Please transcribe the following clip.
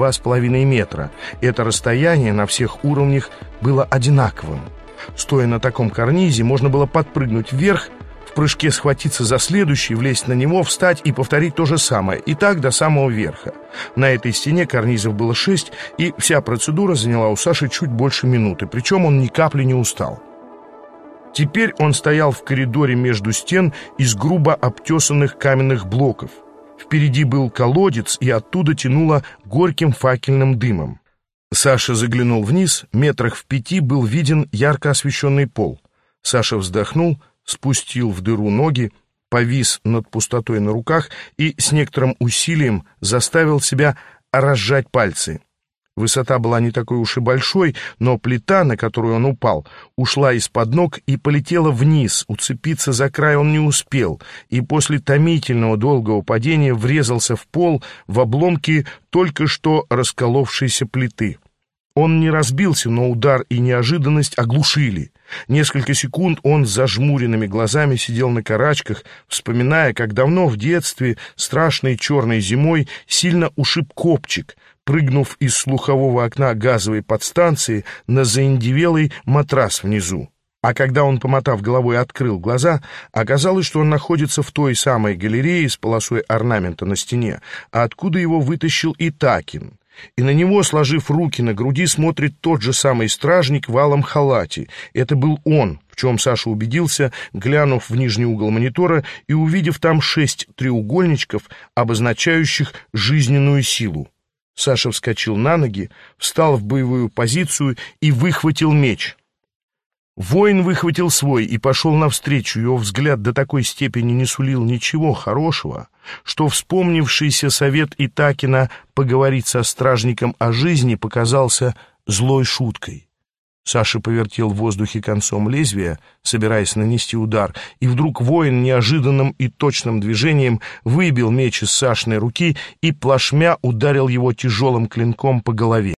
2,5 метра. Это расстояние на всех уровнях было одинаковым. Стоя на таком карнизе, можно было подпрыгнуть вверх, в прыжке схватиться за следующий, влезть на него, встать и повторить то же самое, и так до самого верха. На этой стене карнизов было шесть, и вся процедура заняла у Саши чуть больше минуты, причем он ни капли не устал. Теперь он стоял в коридоре между стен из грубо обтесанных каменных блоков. Впереди был колодец, и оттуда тянуло горьким факельным дымом. Саша заглянул вниз, метрах в пяти был виден ярко освещенный пол. Саша вздохнул, спустил в дыру ноги, повис над пустотой на руках и с некоторым усилием заставил себя разжать пальцы. Высота была не такой уж и большой, но плита, на которую он упал, ушла из-под ног и полетела вниз. Уцепиться за край он не успел, и после томительного долгого падения врезался в пол в обломки только что расколовшейся плиты. Он не разбился, но удар и неожиданность оглушили. Несколько секунд он с зажмуренными глазами сидел на карачках, вспоминая, как давно в детстве, страшной черной зимой, сильно ушиб копчик, прыгнув из слухового окна газовой подстанции на заиндивелый матрас внизу. А когда он, помотав головой, открыл глаза, оказалось, что он находится в той самой галерее с полосой орнамента на стене, откуда его вытащил Итакин и на него, сложив руки на груди, смотрит тот же самый стражник в алом халате. Это был он, в чем Саша убедился, глянув в нижний угол монитора и увидев там шесть треугольничков, обозначающих жизненную силу. Саша вскочил на ноги, встал в боевую позицию и выхватил меч. Воин выхватил свой и пошел навстречу. Его взгляд до такой степени не сулил ничего хорошего, что вспомнившийся совет Итакина поговорить со стражником о жизни показался злой шуткой. Саша повертел в воздухе концом лезвия, собираясь нанести удар, и вдруг воин неожиданным и точным движением выбил меч из Сашиной руки и плашмя ударил его тяжелым клинком по голове.